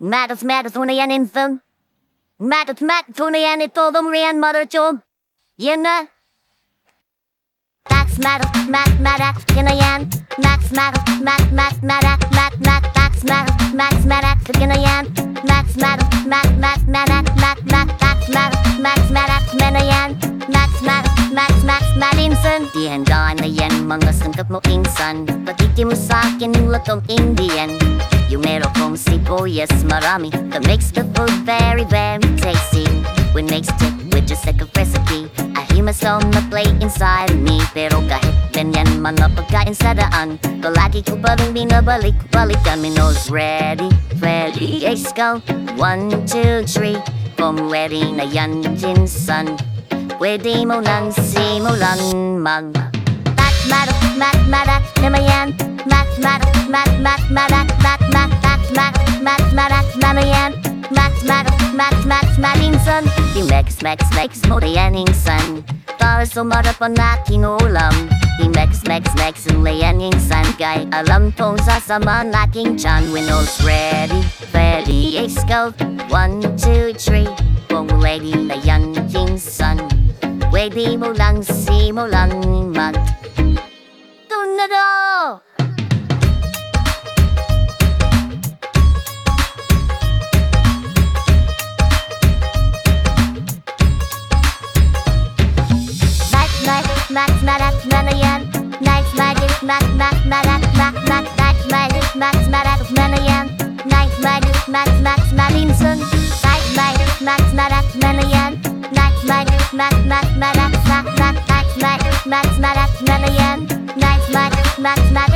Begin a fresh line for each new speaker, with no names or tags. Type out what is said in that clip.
Matos matos una yan info. Matos matos una yan ito dum rian mother chom. Yan na. Max matos mat matak yan na yan. Max matos mat mat matak mat mat max matos max matak yan na yan. Max matos mat mat matak mat mat max matos max matak yan na yan. Max matos max max malinsan. Di handaan na yan mga sangkap mo insan. Patiti mo sa akin yung latong Indian. Yung meron kong sibuyas marami That makes the food very very tasty We mixed it with just like a recipe I hear my song na play inside me Pero kahit ganyan mga pagkain sa daan Palagi ko pa rin binabalik Balik kami nose ready, ready Let's go, one, two, three Kung ready na yan jinsan Pwede mo nang simulan mag Mat, mat, mat, matak naman yan Mat, mat, mat, mat, mat, mat, mat, mat, mat, matak naman yan Mat, mat, mat, mat, malinsan Di mex, mex, mex mo na yan insan Para sumarap ang aking ulam Di mex, mex, mex ang layan insan Kay alam kong sasama ang aking tiyan When ready, ready, let's go One, two, three Kung ready na yan insan Pwede mo lang simulan mat, marat, manayan Night magic, mat, mat, marat, mat, mat, mat, magic, mat, marat, manayan Night magic, mat, mat, malinsun Night magic, mat, marat, manayan Night magic, mat, mat, marat, mat, mat, mat, magic, mat, marat, manayan Night magic, mat, mat,